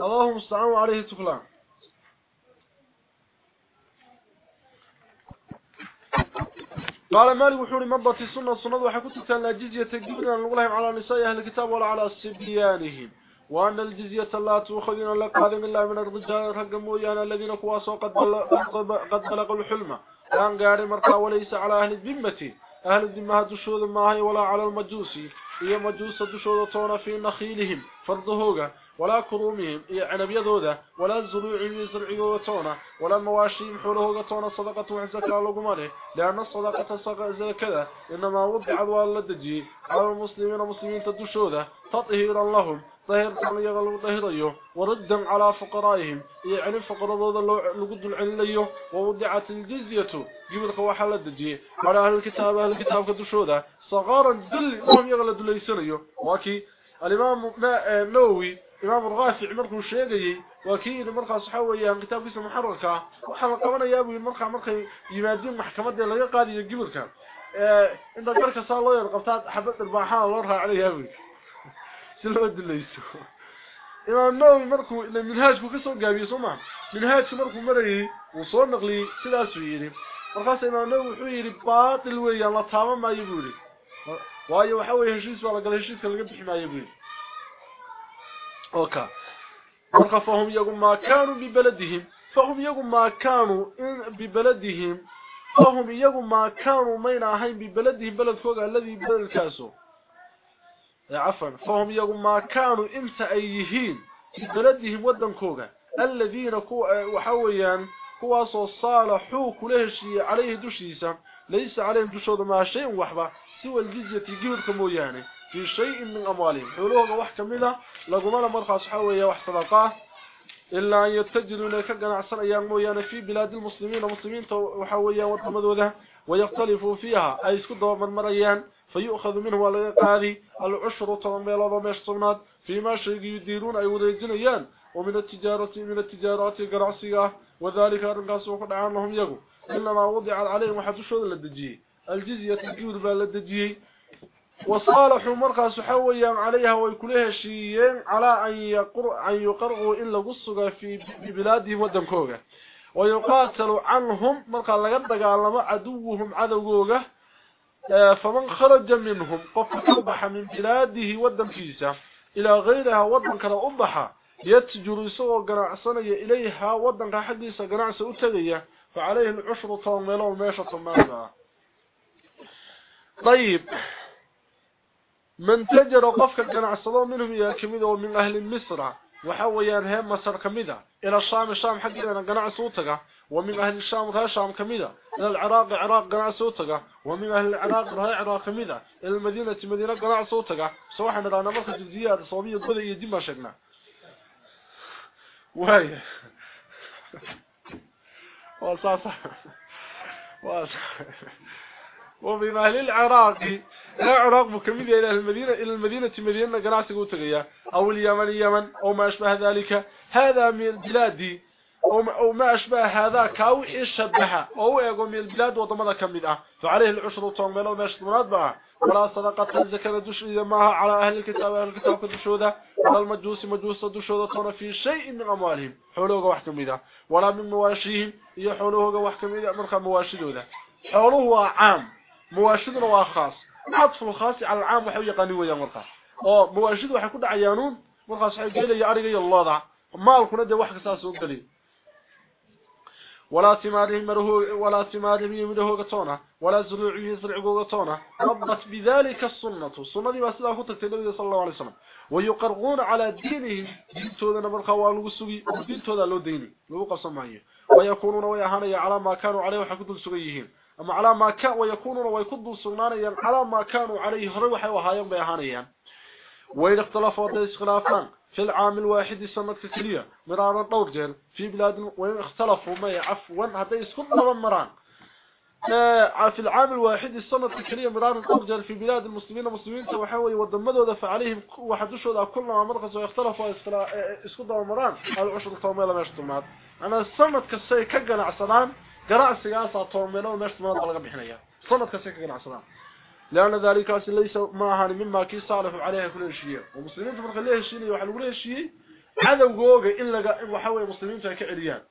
اللهم استعان عليه تكلان قال مالك وحوري مضت السنة السنة وحكوت لا جزية تجبنا نقولهم على نساء أهل الكتاب ولا على سبيانهم وأن الجزية لا تؤخذنا لك هذا من الله الرجال رقموا يانا الذين كواسوا قد, بلغوا الحلم. كان قاري مرقى وليس على أهل الذمة. أهل الذمة دشود ما ولا على المجوسي. هي مجوس دشود طونا في نخيلهم فرضهوغا ولا كرومهم هي عنبيدودا ولا زروعهم زرعيغودا طونا ولا مواشيهم حولهوغا طونا صدقة وحزكا لغمانه لأن الصدقة زكاة إنما وضع والله دجي على المسلمين المسلمين تدشودا تطهيرا لهم. طهر كان يغلو طهريه وردهم على فقرائهم يعني فقر ضوضا لو قد العليه ووضعت الجزية. جبتك وحالة الدجية على أهل الكتاب أهل الكتاب كدشودة صغارا دل إمام يغلو دلي سريه وكي الإمام نووي إمام الغاسع مركه الشيقي. وكيد مركه صحوية كتاب كيسا محركة. وحالقا من أيابه المركة مركة يمادين محكمة دي اللي قادية جبتك عندما قرأت صلى الله عليه وسلم حبثت الله عليه وسلم سلو دليسو. إمام نووي مركو إلا منهاجكو كسو قابي سوما منهاجكو مركو مرأي وصور نقلي سلاسو يري مرخاص إمام نووي حويري باطل ويا الله تاما ما يقولي وايا وحاوي هشيس ولا قال هشيس كان لقبح ما يقولي أوكا. مرخا فهم يقول ما كانوا ببلدهم. فهم يقول ما كانوا ببلدهم. فهم يقول ما كانوا مينا هين ببلدهم بلد فوق الذي بلد كاسو. عفوا. فهم يقول ما كانوا انت أيهين. في بلدهم ودنكوغا. الذين وحويان كواسو صالحوا كله شيء عليه دشيسا ليس عليهم دشود ما شيء وحبا. سوى الجزية جبرك موياني في شيء من أموالهم. حلوغا وحكملا لقمنا مرخص حوية وحصدقاه إلا أن يتجدوا لك قناعسان أيام موياني في بلاد المسلمين. المسلمين وحوية وطمدوذا. ويختلفوا فيها. أي سكدوا من مريان. فيؤخذ منه ولا قادي العشر طميلة مشطمنات فيما شيء يديرون أي وديجنيان ومن التجارة من التجارات قرعسية وذلك أرنقاس وقد عان لهم يقو إنما وضع عليهم وحد الشهد للدجيه الجزية الجود بالدجيه وصالحوا مرقى حويا عليها ويكلها شيئين على أن, يقر أن يقرغوا إلا قصوا في بلادهم ودمكوغا ويقاتلوا عنهم مرقى لقد قال عدوهم عدوغا فمن خرج منهم قف أبح من بلاده ودن فيسا إلى غيرها ودن كان أبح يتجر يسوى قناعسانية إليها ودن حديثة قناعسة أتغية فعليه العشر طاملة وماشة ماذا. طيب. من تجر قفك قناعسة منهم يا كميدة ومن أهل مصر. وحويان هم مصر كميدة. إلى الشام الشام حقنا قناعسة أتغية ومن أهل الشام رها شام كميدة. إلى العراق عراق قناع صوتك. ومن أهل العراق رها عراق كميدة. إلى المدينة مدينة قناع صوتك. سواء نرانا مرخص الزيادة صوبية بذا يدي ما شكنا وهي وصاصة وصاصة ومن أهل العراق. العراق مكملة إلى المدينة إلى المدينة مدينة قناع صوتك أو اليمن اليمن أو ما أشبه ذلك. هذا من البلاد. أو ما أشبه هذا كاوحي الشبهة أو يقوم من البلاد وضمنا كمدة فعليه العشر وطنبيل وماشت مراد بها. ولا صدقة الزكاة إذا معها على أهل الكتاب أهل الكتاب كدشودة ولا المجوس مجوس دشودة طون في شيء من أموالهم. حولوه وحكم إذا ولا من مواشيهم. يحولوه وحكم إذا مرخى مواشدوا ذا حولوه عام. مواشدنا وخاص عطف الخاص على العام وحوي قانوية مرخى أو مواشد وحكود عيانون مرخى صحيح قيلة يعرق الله ذا مالكنا دي وحك ساسو قليل ولا ثمارهم ولا ثمارهم يمره قطونا ولا زرعه قطونا ربط بذلك السنة. السنة دي فتك النبي صلى الله عليه وسلم. ويقرغون على دينهم. دينتودا نبرقا والو سغي دينتودا لو ديني. لو قسمايه ويكونون ويهانيا على ما كانوا عليه وحكدوا سغيهم أما على ما كان ويكونون ويكدوا سغنانيا على ما كانوا عليه هري waxay wahaayeen bay ahaanayaan way iskhilaafan في العام الواحد سنة كلية مرارا دور جير في بلاد وين اختلفوا ما عفوا هذا يسكن مران. في العام الواحد السنة الكلية مرارا دور في بلاد المسلمين المسلمين وحاول يودمدوا دفع عليهم وحدشوا كل ما مرقصوا يختلفوا يسكن مران. العشر طوميلة ماشتمات أنا السنة كسي قراء السياسة تورميلو مرس مرد على قبل حنيا صلت كسيكا قناع صلاة. لأن ذلك ليس معهان مما كي صالف عليها كل شيء ومسلمين تبرق ليه الشيء؟ اللي يوحل وليه الشيء؟ هذا وقوقة إلا قائم وحوى مسلمين تهك عليان.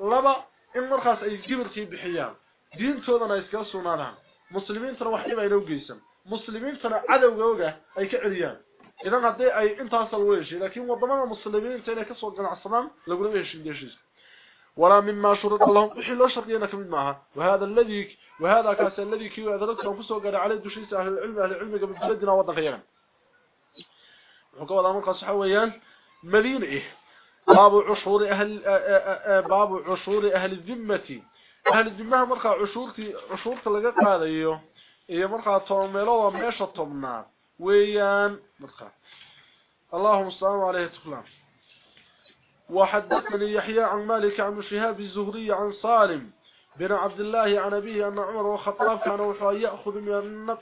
لبا إن مرخص أي كبير تيب بحيان. دين توضنا يسكسونا لها مسلمين ترى وحيبا يلو قيسم. مسلمين ترى عدا وقوقة أي كعليان إذا قد أي انتصل ويشي. لكن وضمان مسلمين تهك سوى قناع صلاة لقول ليه الشيء ولا مما شرط لهم وحي لو شرطينا كمid maaha وهذا الذي وهذا كاس الذي كي ادركتم كسو غار عليه دشيس أهل العلم أهل العلم قبل بلدنا ودنقينا وكو ولا مرقس حويان مدينة إيه؟ باب عشور أهل باب عشور أهل الذمة. أهل الذمة مرقا عشورتي عشورته laga qaadayo iyo marka toomeelo meesha tobnaad weeyaan marka اللهم صل عليه وسلم. وحدثني يحيى عن مالك عن شهاب الزهري عن صالم بن عبد الله عن أبيه أن عمر وخطاب كان وحا يأخذ من النبط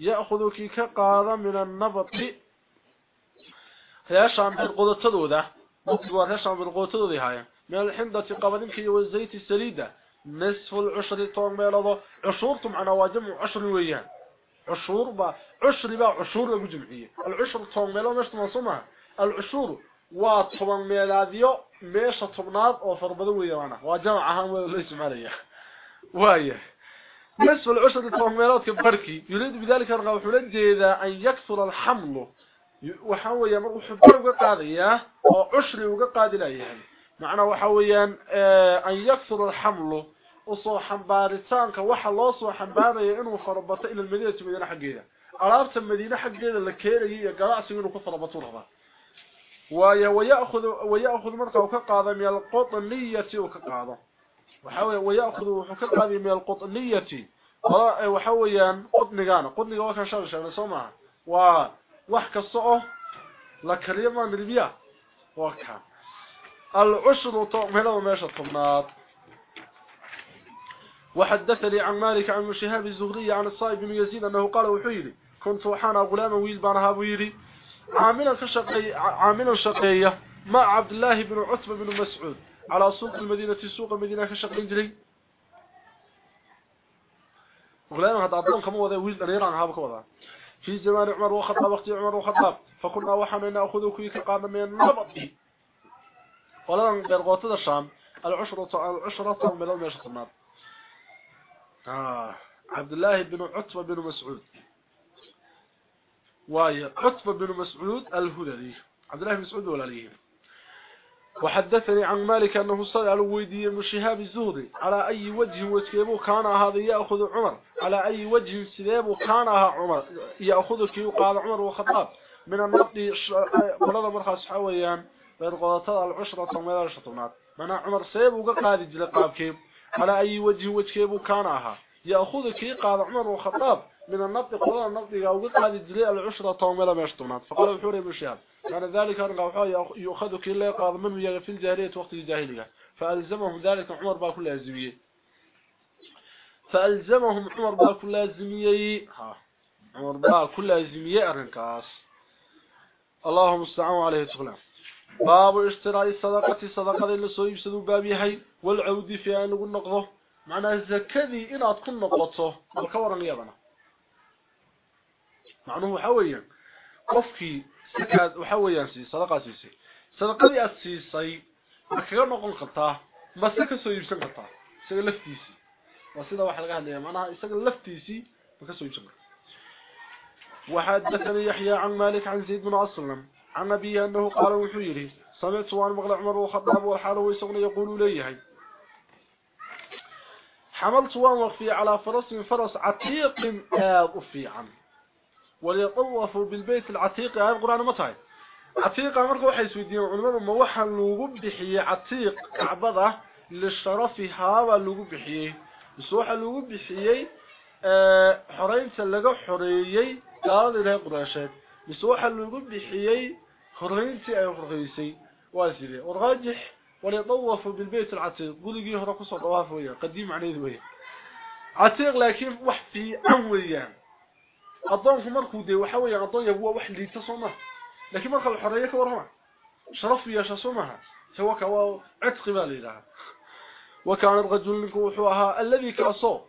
يأخذ كي كقاض من النبط يشعر بالقضة ذا مكتوار يشعر بالقضة ذي هاي. من الحمدة قبلنك والزيت السليدة. نصف العشر طوم ميلضة عشورتم عن واجمع عشر ويان عشور با عشر با عشور لجمعية العشر طوم ميلضة مش تنصمها العشور waa toban meelaadyo meesha tobnaad oo farbadan weeyaan waa jamac ahaan wada la ismaalaya waaya مسؤول عشر التوميلات كبركي يريد بذلك الرغم وحول جيدا أن يكثر الحمل وحاويا مرغو حبر وقاضية وعشر وقاضي لا يعني معنى وحاويا أن يكثر الحمل وصو حنبارتانك وحا الله صو حنباري إنه فربط إلى المدينة مدينة حقيدة أرابت المدينة حقيدة لكيري يقرأس إنه كفربطوا رغبا ويأخذ ويأخذ مرقه من القطنية وكقاضي وحاول ويأخذ وكقاضي من القطنية وحاويا قطنقانا قطنقا وكان شغل شغل سوما. ووحك الصعه لكريما من البيع وكان العشر طعمنا وماشى الطمنات وحدثني عن مالك عن مشهاب الزهري عن الصائب بن يزيد أنه قال وحيلي كنت وحانا غلاما ويل بانها ويلي عاملا كشقي عاملا شقية مع عبد الله بن عتبة بن مسعود. على سوق المدينة سوق المدينة كشقي جري. غلاما هذا أظن كما وذا ويل دليران هذا كوضا في زمان عمر وخطاب وقت عمر وخطاب. فقلنا وحنا نأخذ كيك قادم من ولن غير غوطة الشام. العشرة العشرة من المشط النار. آه. عبد الله بن عتبة بن مسعود. واي عتبة بن مسعود الهذلي عبد الله بن مسعود ليه وحدثني عن مالك أنه صلى على ويدي من شهاب الزهري. على أي وجه وسكيبه كان هذا يأخذ عمر؟ على أي وجه سليبه كان عمر؟ يأخذ كي قال عمر وخطاب. من النقد قلنا مرخص حويان غير قضاء العشرة وميلا الشطنات منع عمر سيب وقاضي جلقاب كيب على أي وجه وسكيبه كان يأخذ كي قال عمر وخطاب. من النقد قضاء النقد وقاضي جلقاب العشرة وميلا الشطنات فقال الحوري بن شهاب كان ذلك أن يؤخذ كل يقاض منه يغفي الجاهلية وقت الجاهلية؟ فألزمهم ذلك عمر باكل لازمية فألزمهم عمر باكل لازمية عمر باكل لازمية أرنكاس اللهم استعانوا عليه تغلى. باب اشتراء الصدقة الصدقة اللي سوى يبسدوا بابيهي والعود في أن نقضه معنى الزكذي إن أتكون نقضته. والكورا معنوه حويا. قفكي سكاد وحويا سي صدقة سيسي صدقتي اسيسي أكثر ما قول قطا ما سكه سو يبسن سي. سغل لفتيسي وسيده واحد لغه هدي معناها اسغل لفتيسي بك سو يجمر وحدثني يحيى عن مالك عن زيد بن اسلم عن ابي أنه قال وحيره سمعت سوان مغلى عمر وخطاب والحاله ويسغل يقول لي هي حملت وان وقفي على فرس من فرس عتيق اغفي عنه وليطوف بالبيت العتيق. هذا القرآن متعي عتيق أمرك وحي سويدين علمان ما وحا لغوب بحي عتيق كعبضة للشرف هذا لغوب بحي بسوحا لغوب بحي آه، حرين سلقا حريي قال له قرآن شاك بسوحا لغوب بحي حرين سي أي واسيلي والراجح وليطوف بالبيت العتيق. قول يجيه رقص الطواف قديم عليه ذوي عتيق لكن وحفي أويا adoonku markuu de waxa weeye yahay waa wax liita laakiin marka la xoreeyo ka warama sharaf iyo shasumaha sawa ka waa citqi baa leeyahay وكان الرجل منكم وحوها الذي كاسو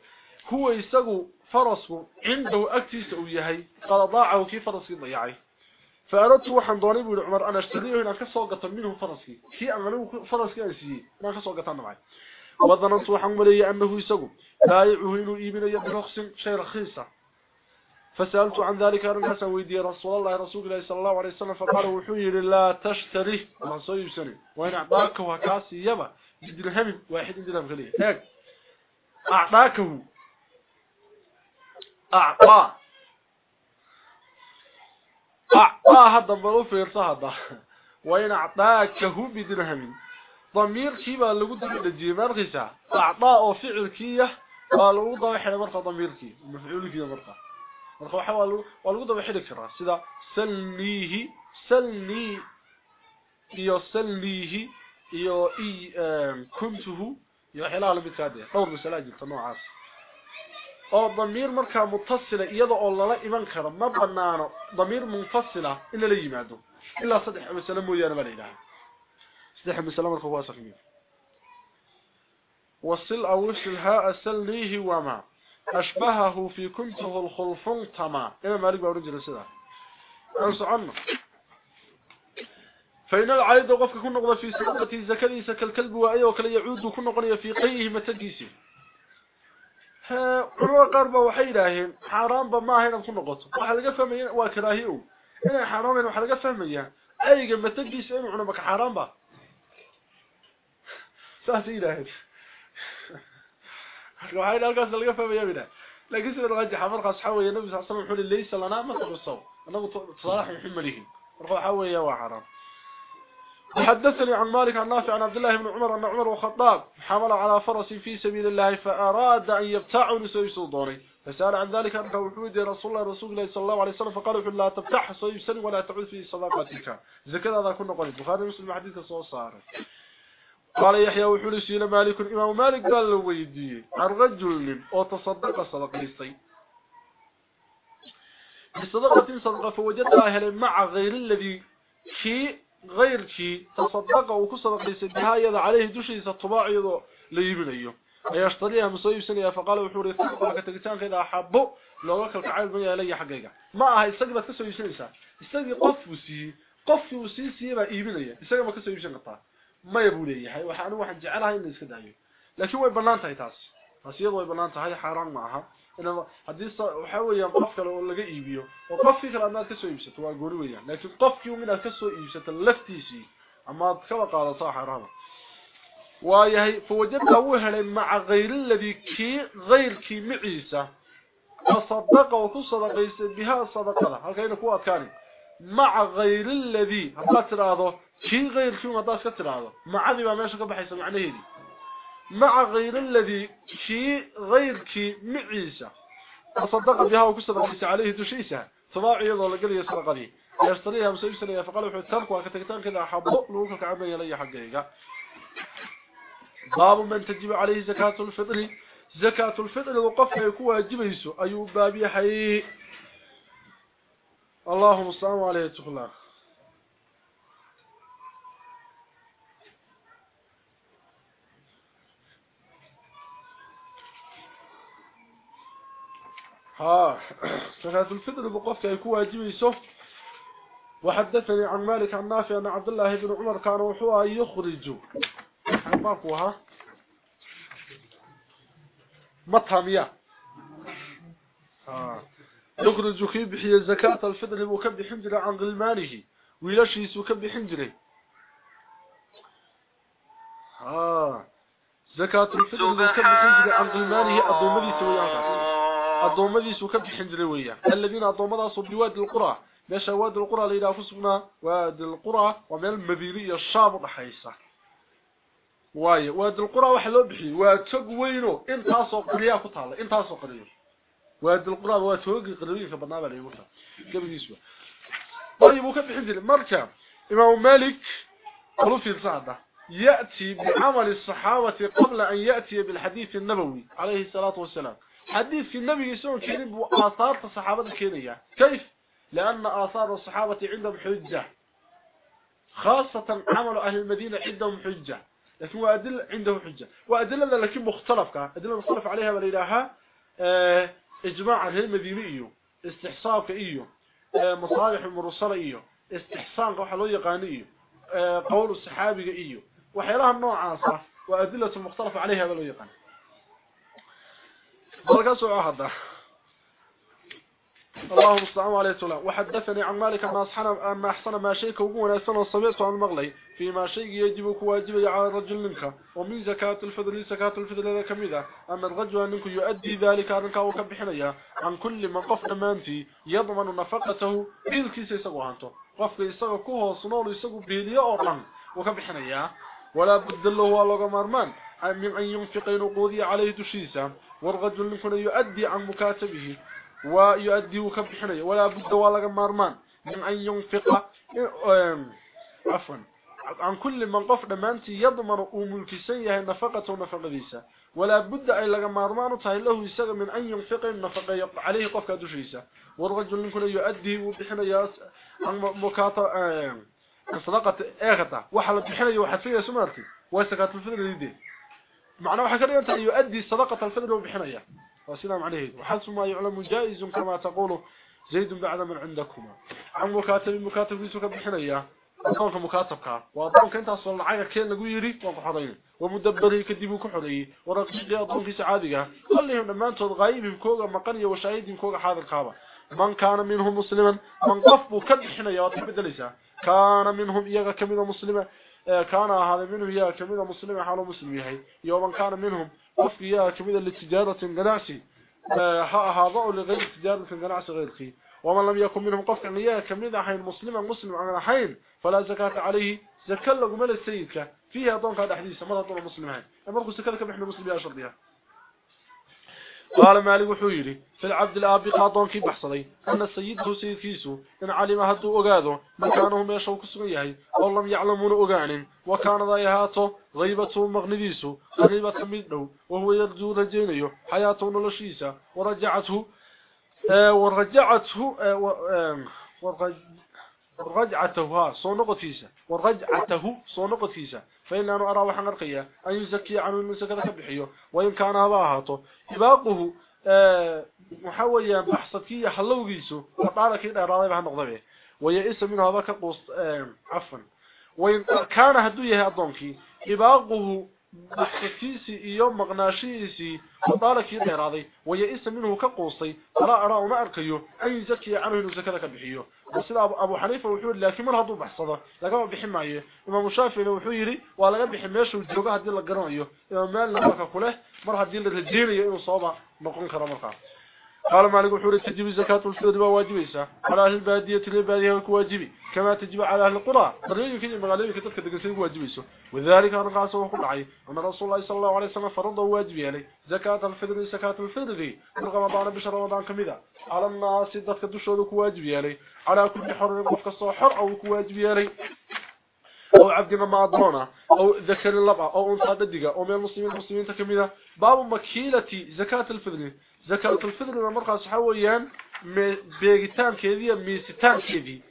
هو يسقو فرسه عنده اكتيس أو يحي قال ضاعه كيف فرسه ضيعي فأردت وحن دوني بيقول عمر أنا اشتريه هنا كسو قطن منه فرسكي كي أغلو فرسكي أنسيه أنا كسو قطن معي وظننت وحن ملي أنه يسقو بايعه إنه إيبنا يد رخص شيء رخيصة فسألت عن ذلك أرنكسا ويدي رسول الله رسول الله صلى الله عليه وسلم فقال وحوي لا تشتري. ما صيب سنة وإن أعطاك وكاسي يبا. بدرهم واحد درهم غليه هيك. أعطاكه. أعطاه أعطاه هذا بلو فيرسا هذا. وإن أعطاكه بدرهم ضمير كيبا لغو دبي دجيمان غيسا أعطاه فعل كيه. قالوا ضوحي مرقى ضمير كي. مفعول كيه مرقى. Marka waxa waa lagu daba xidhi karaa sida sallihi salli iyo sallihi iyo kuntuhu iyo xilaa la midkaade dhowr masala jirta noocaas oo damiir markaa mutasila iyada oo lala iman karo ma banaano damiir munfasila in la yimaado ilaa saddex masala mooyaane baa la yidhaha saddex masala marka waa saxiix wasil aw wasil haa sallihi wama أشبهه في كنته الخلفون تما إما مالك بأورن جلسة أنسو عنه فإن العيد وقفك كن نقضى في سقطة زكريس كالكلب وأيه وكلا يعود كن نقضى في قيه متديسي قروا قربة وحيراهن حرام بما هنا كن نقضى وحلقة فهميين وكراهيو إنا حرام وحلقة فهميين أي متديسي إنو عنبك حرام با. ساسي إلهي waxay halkaas laga fahmaya laakiin sida laga jaxaa markaas waxa weeye nabi sallallahu alayhi wasallam lana ma taqasaw anagu salaah muhammadihi marka waxa waa xaraam حدثني عن مالك عن نافع عن عبد الله بن عمر أن عمر وخطاب حمل على فرس في سبيل الله فأراد أن يبتعوا لسويسو دوري فسأل عن ذلك أنه وحود رسول الله رسول الله صلى الله عليه وسلم فقالوا لا تفتح سويسن ولا تعود في صداقتك. ذكر هذا كنا قلت بخاري مسلم حديث صار قال يحيى وحول سينا مالك الإمام مالك قال له ويدي. عن رجل أو تصدق صدق للسي بصدقة صدقة فوجدها أهل مع غير الذي كي غير كي تصدق وكصدق ليس بها يد عليه دشي ستطباع يضو ليبنيه أيشتريها مصيب سنة فقال وحول يثبت كتغتان كذا أحبه. لو وكل كعال بني إلي حقيقة. ما أهي استقبت كسو يسنسا استقبت قف وسي قف وسي سيبا إيبنيه استقبت كسو يسنقطها ما يبولي laakiin way banaan tahay taas asiyadu way banaan tahay xaraan ma aha inama hadii waxa weeyaan qof kale oo laga iibiyo oo qofkii kale aad ka soo iibsato waa goori weeyaan laakiin qofkii uu inaad ka soo iibsato laftiisii ama aad ka qaadato xaraan waayahay fawajadta uu helay maca ghayr alladhi ki ghayrki miciisa تصدق وتصدق بها صدقه halkayna ku adkaani maca ghayr alladhi hadda tiraado شيء غير شو ما داش كتراده معدي ما ماشي كبحيس معناهيدي مع غير الذي شيء غير كي معيسى تصدق بها وكسبت عليه دشيسه طباع يضو لقل يسرق دي يشتريها مسوي سنه فقال وحو ترك وكتكتان كذا حبو لو كعبة يلي حقيقة. باب من تجب عليه زكاة الفطر زكاة الفطر وقف يكون واجبيسو ايو بابي حي. اللهم صل عليه وسلم ها زكاة الفطر بقفك يكون واجبيسه وحدثني عن مالك عن نافع أن عبد الله بن عمر كان وحوها يخرج. حباكوها مطهمية يخرج في بحي زكاة الفطر وكب حنجره عن غلمانه ويلشيس وكب حنجره ها زكاة الفطر وكب حنجره عن غلمانه أضمني سويانها الضومدي سو كبخين جري ويا. الذين ضومدا سو بواد القرى. مش واد القرى اللي إلى فسقنا واد القرى ومن المديري الشاب ضحيصه واي واد القرى وحلو بخي واتق وينو. انت سو قريا كتالة. انت سو قريا واد القرى واتوق قريا في بنابه اللي يوتا قبل يسوا طيب وكبخين جري مركه إمام مالك قالوا في يأتي بعمل الصحابة قبل أن يأتي بالحديث النبوي عليه الصلاة والسلام. حديث في النبي يسوع كريم وآثار الصحابة الكينية كيف؟ لأن آثار الصحابة عندهم حجة. خاصة عمل أهل المدينة عندهم حجة. لكن أدل عنده حجة. وأدلة لكن مختلف أدلة مختلف عليها وليلها آه إجماع أهل المدينة إيو. استحصاب إيو. آه مصالح المرسلة إيو. waxa loo yaqaan iyo qowl saxaabiga iyo waxyaalaha noocaas ah waa adilatu mukhtalaf عليها yaqaan halkaas oo hada اللهم صل على وسلم وحدثني عن مالك ما أحسن ما احسن ما شيء كوغو وناسن وصبيت عن مغلي فيما شيء يجب كواجب على الرجل منك. ومن زكاة الفضل زكاة الفضل كميدا أن الرجل منك يؤدي ذلك عنك وكبحنيا عن كل من قف أمانتي يضمن نفقته. إلكي سيساقوهانته قف يساقو كوه صنول يساقو بيليا أوران وكبحنيا ولا بد له والله مرمان أن ينفق نقودي عليه دشيسا والرجل لفن يؤدي عن مكاتبه ويؤدي وكبحنا ولا بد ولا مرمان من أن ينفق عفوا عن كل من قفل ما أنت يضمر أملك سيئة نفقة ونفقة ديسة ولا بد أن لغا مرمان تهل له يساق من أن ينفق النفقة عليه قفك دشيسة ورجل لفن يؤدي وكبحنا عن مكاتب صدقة إغتا وحلت بحنا يوحد فيها سمارتي ويساقات الفن دي معنى وحكرة أنت يؤدي صدقة الفضل وبحرية والسلام عليه. وحسب ما يعلم جائز كما تقول زيد بعد من عندكما. عن مكاتب مكاتب نسوك بحرية أطلق مكاتبك. وأطلق أنت أصول العائق كين لقويري وقحرين ومدبره يكذبوك حري ورقشي أطلق سعادك قال لهم لما أنت الغائب بكوغة مقرية وشعيد بكوغة حاذ القابة من كان منهم مسلما من قفبه كبحرية وطلق بدليسة كان منهم إياغا كمين مسلما. Kaana hada minhu iyaga kamida muslima xalu muslim yahay iyo man kaana minhum qaf iyaga kamida litijaratin ganacsi ha hada لغير تجارة ganacsi غيركي ومن لم يكن منهم قف إياه كمida حين مسلما مسلم عن حين فلا زكاة عليه. زكاة لقم السيدك فيها ضنك هذا حديث مرة طول مسلمين أمركم زكاة كم مسلمين أشر بها قال مالك وحويري في العبد الآب قاضونك بحصلي أن السيد هو سيد كيسو إن علم هدو أقاده مكانهم يشو كسغيهي أو لم يعلمون أقان وكان ضيهاته غيبته مغنديسو غيبة مدنو وهو يرجو رجينيو حياته نلشيسة ورجعته آه ورجعته ورجعته ها صونقتيسة ورجعته صونقتيسة فإن أنا أرى وحن أرقيا أن يزكي عنه المسكة كبحيه وإن كان هذا إباقه آه محاوية بحثكية حلوغيسو فطالة كده راضي بها نقضبه ويئس من هذا كقوص آه عفوا. وإن كان هدوية هدونكي إباقه مخفتيسي إيو مغناشيسي وطالك يديراضي ويئس منه كقوصي فلا أرى وما أركيو أي زكي عنه إنه زكذا كبحيو وصل أبو حنيفة وحوري لكن من هدو بحصده؟ لكن ما بحماية. إما مشافي لوحويري وعلى غير بحمايش ويجوغا هديل لقرانيو إما مال لقرانك كله مرها ديل للدينيه إنه صوبة مقنكرا مرقا قال مالك وحور تجب زكاة الفطر واجبيسا على أهل البادية البادية واجبي. كما تجب على أهل القرى. قريب كده مغالبي كتبك دقسين واجبيسا وذلك قاسه وقل عي أن رسول الله صلى الله عليه وسلم فرض واجبي عليه. زكاة الفطر زكاة الفطر رمضان بشهر رمضان كمذا على الناس ضدك دشودك واجبي عليه. على كل حر قفك الصحر أو واجبي عليه. أو عبد ما أضرنا أو ذكر اللبع أو أنثى ددقة أو من المسلمين المسلمين تكملة باب مكيلة زكاة الفطر زكاة الفطر مرقص حويان بيغتان كذي ميستان كذي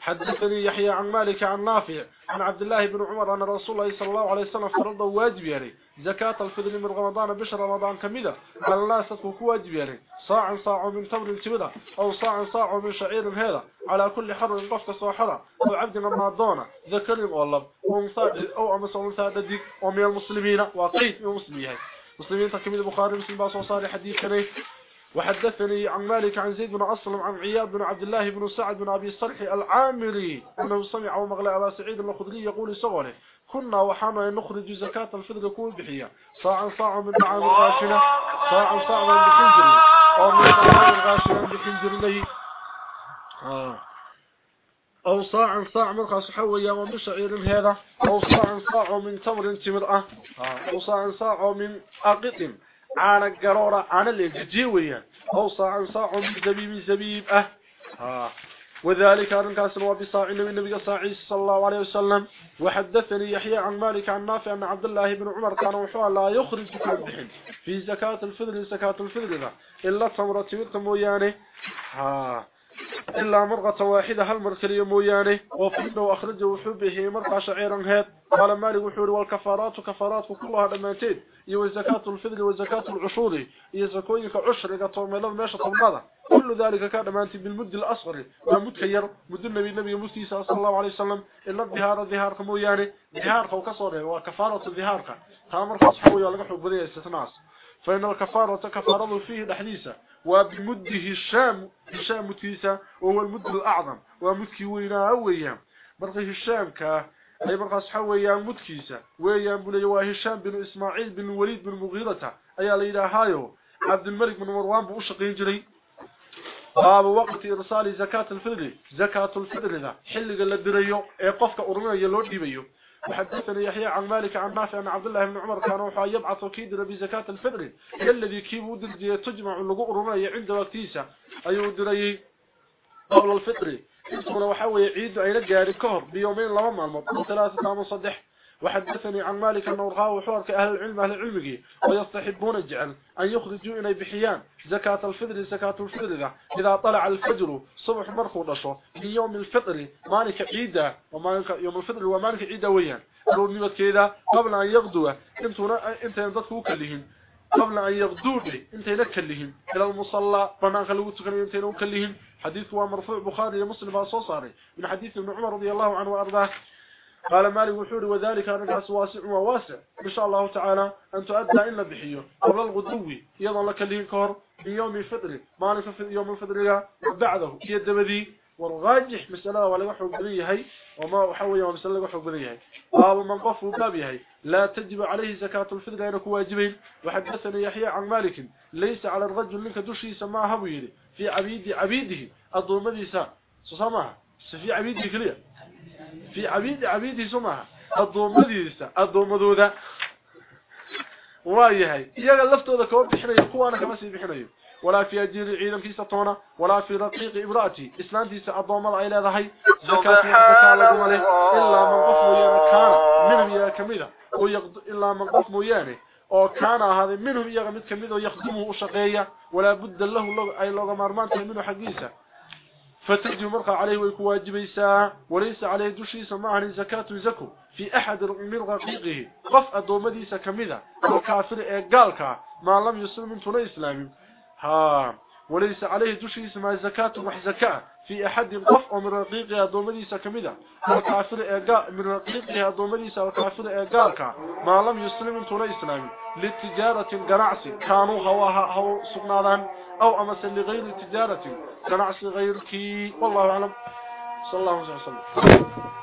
حدثني يحيى عن مالك عن نافع عن عبد الله بن عمر أن رسول الله صلى الله عليه وسلم فرض واجب يعني زكاة الفطر من رمضان بشر رمضان كمدة على الناس تكون واجب يعني صاع صاع من تمر كمدة أو صاع صاع من شعير هذا على كل حر قفت صاحرة أو عبد دونه ذكر والله أو أمس أنثى ومن المسلمين وقيد من المسلمين مسلمين تكمل البخاري مسلم باص صار حديث كني وحدثني عن مالك عن زيد بن أسلم عن عياد بن عبد الله بن سعد بن أبي الصرح العامري أنه سمع ومغلى أبا سعيد الخدري يقول صغره كنا وحانا نخرج زكاة الفطر كل بحية صاعا صاع من طعام الغاشنة صاعا صاع من بخنجر أو من طعام الغاشنة بخنجر لي آه. أو صاع صاع من خاص حويا ومن شعير هذا. أو صاع صاع من تمر تمرأة أو صاع صاع من أقط. عانا قرورة اللي جيويا أو صاع صاع من زبيب زبيب. أه. ها وذلك أن كاسر وبصاع النبي صلى الله عليه وسلم. وحدثني يحيى عن مالك عن نافع أن عبد الله بن عمر كان وحوى لا يخرج كالبحن في زكاة الفضل زكاة الفضل إلا تمرة تمرة مويانه ها. إلا مرقة واحدة هل مركلية مويانه وفنه أخرجه وحبه مرقة شعيرا هاد قال مالك وحوري والكفارات كفارات كلها دمانتين يو الزكاة الفضل والزكاة العشور. يو زكوينك عشر يقطع ميلان ماشا طبنادا كل ذلك كان دمانتين بالمد الأصغر. ومتخير مد النبي النبي مستي صلى الله عليه وسلم. إلا الظهار الظهار كمويانه ظهارك وكسره وكفارة الظهارك تامر فصحوه حب ذي استثناس. فإن الكفارة كفارة فيه الحديثة وبمده الشام الشام متيسة وهو المد الأعظم ومدكي وينا أويا مرقه الشام كا أي مرقه صحويا مدكيسة ويا بلي الشام بن إسماعيل بن وليد بن مغيرة. أي ليلة هايو. عبد الملك بن مروان بأشقين جري باب وقت إرسال زكاة الفضل زكاة الفضل ذا. حل قال الدريو أي قفك أرمي يلو ديبيو. وحدثني يحيى عن مالك عن نافع أن عبد الله بن عمر كان وحا يبعث كيدر بزكاة الفطر. الذي كيبو درجي تجمع لغو رمي عند وقتيسة. أيو دري قبل الفطر. اسمنا وحاوي يعيد عينة جاري كهر بيومين لما مالمط ثلاثة عام صدح وحدثني عن مالك أنه رغاه وحورك أهل العلم أهل العلم ويستحبون الجعل أن يخرجوا إلي بحيان. زكاة الفطر زكاة الفطر. إذا طلع الفجر صبح مرخو نشو في يوم الفطر مالك عيدة ومالك يوم الفطر ومالك عيدة ويان الرنبت كذا قبل أن يغدو أنت ينضطك وكلهم. قبل أن يغدو أنت ينكلهم إلى المصلى بناك لوتك أنت ينكلهم حديث هو مرفوع بخاري مسلم أصوصاري من حديث ابن عمر رضي الله عنه وأرضاه قال مالك وحوري وذلك رجعس واسع وواسع. إن شاء الله تعالى أن تؤدى إلا بحيه قبل الغدو. يضل لك الهنكور بيوم الفطر. مالك في يوم الفطر بعده. يد بذي والراجح. مسألة ولا وحو هي وما حوي ومسألة وحو هي قال من قفوا بابيهي لا تجب عليه زكاة الفطر أنك واجبين. وحدثني يحيى عن مالك. ليس على الرجل منك دشي سماها بيلي في عبيد عبيده. الضوء سا سسماها في عبيده كلية. في عبيد عبيد سمع الضومديسا الضومدودا وايهي يغا لفتودا كو بخريو كو أنا كما سي بخريو ولا في اجير عيدن في ستونا ولا في رقيق إبراتي. إسلام ديسا الضوم الا إلى دهي إلا من قف كان. منهم يا كميدة. أو يقض إلا من قف مويانه أو كان هذه منهم يا كميدة. يخدمه وشقيه ولا بد له أي لو مارمانته منه حقيسه فتجي مرقى عليه ويكواجبيسا وليس عليه دشيسا معه زكاة زكو في أحد من رقيقه. قف أدومديسا كمذا وكافر إيقالك. ما لم يسلم من تنى إسلامي. ها. وليس عليه دشيسا مع زكاة وحزكاة في أحد قف من رقيقه أدومديسا كمذا وكافر إيقال من رقيقه أدومديسا وكافر إيقالك ما لم يسلم من تنى إسلامي. للتجارة قناعس. كانوا هواها هو سقنادا أو أمس لغير تجارة. كنعس غيرك والله أعلم. صلى الله عليه وسلم.